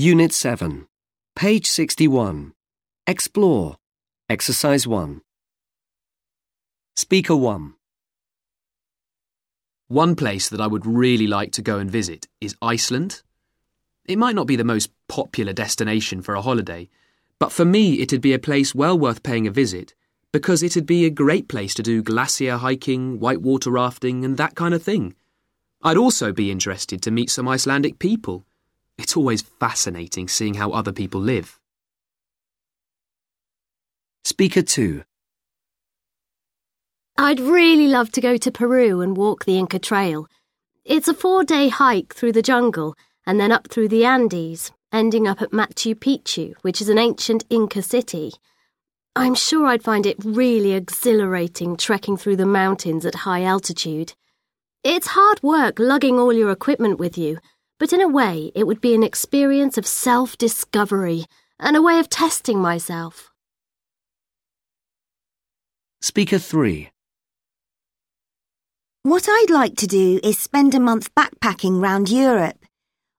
Unit 7, page 61. Explore. Exercise 1. Speaker 1. One place that I would really like to go and visit is Iceland. It might not be the most popular destination for a holiday, but for me it'd be a place well worth paying a visit because it'd be a great place to do glacier hiking, whitewater rafting, and that kind of thing. I'd also be interested to meet some Icelandic people. It's always fascinating seeing how other people live. Speaker 2. I'd really love to go to Peru and walk the Inca Trail. It's a four day hike through the jungle and then up through the Andes, ending up at Machu Picchu, which is an ancient Inca city. I'm sure I'd find it really exhilarating trekking through the mountains at high altitude. It's hard work lugging all your equipment with you, but in a way it would be an experience of self discovery and a way of testing myself. Speaker 3. What I'd like to do is spend a month backpacking round Europe.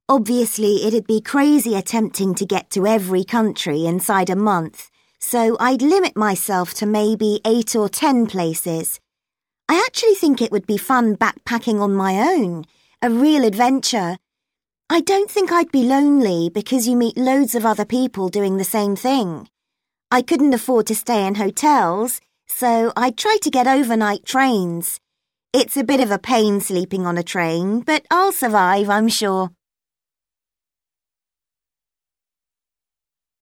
Obviously, it'd be crazy attempting to get to every country inside a month, so I'd limit myself to maybe eight or ten places. I actually think it would be fun backpacking on my own, a real adventure. I don't think I'd be lonely because you meet loads of other people doing the same thing. I couldn't afford to stay in hotels, so I'd try to get overnight trains. It's a bit of a pain sleeping on a train, but I'll survive, I'm sure.